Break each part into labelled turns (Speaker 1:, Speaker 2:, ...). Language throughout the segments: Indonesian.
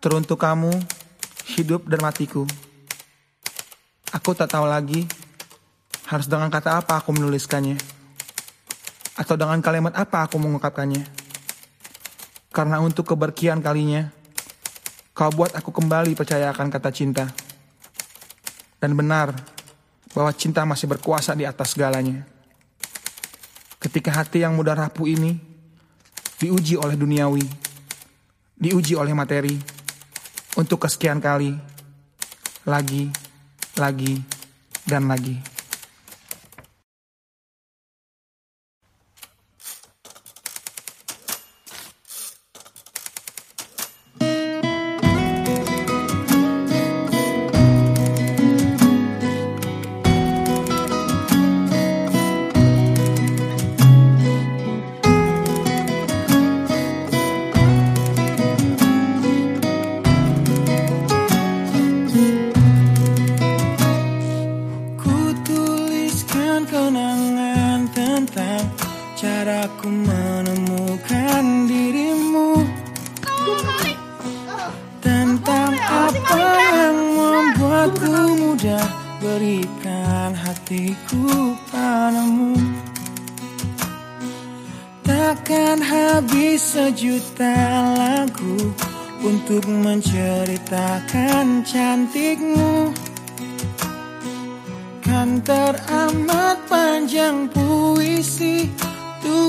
Speaker 1: Teruntuk kamu, hidup dan matiku. Aku tak tahu lagi harus dengan kata apa aku menuliskannya. Atau dengan kalimat apa aku mengungkapkannya. Karena untuk keberkian kalinya, kau buat aku kembali percaya akan kata cinta. Dan benar bahwa cinta masih berkuasa di atas segalanya. Ketika hati yang mudah rapuh ini diuji oleh duniawi, diuji oleh materi, untuk kesekian kali, lagi, lagi, dan lagi.
Speaker 2: Caraku menemukan dirimu. Tentang apa yang membuatku mudah berikan hatiku padamu. Takkan habis sejuta lagu untuk menceritakan cantikmu. Kan teramat panjang puisi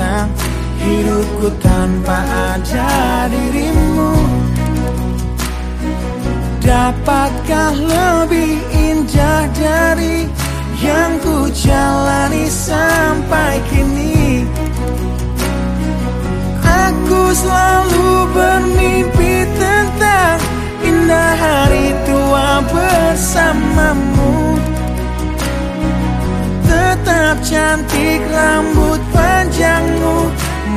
Speaker 2: tentang hidupku tanpa ada dirimu. Dapatkah lebih indah dari yang ku jalani sampai kini? Aku selalu bermimpi tentang indah hari tua bersamamu. Tetap cantik rambut panjangmu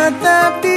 Speaker 2: membenci Ku